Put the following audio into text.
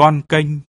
con kênh.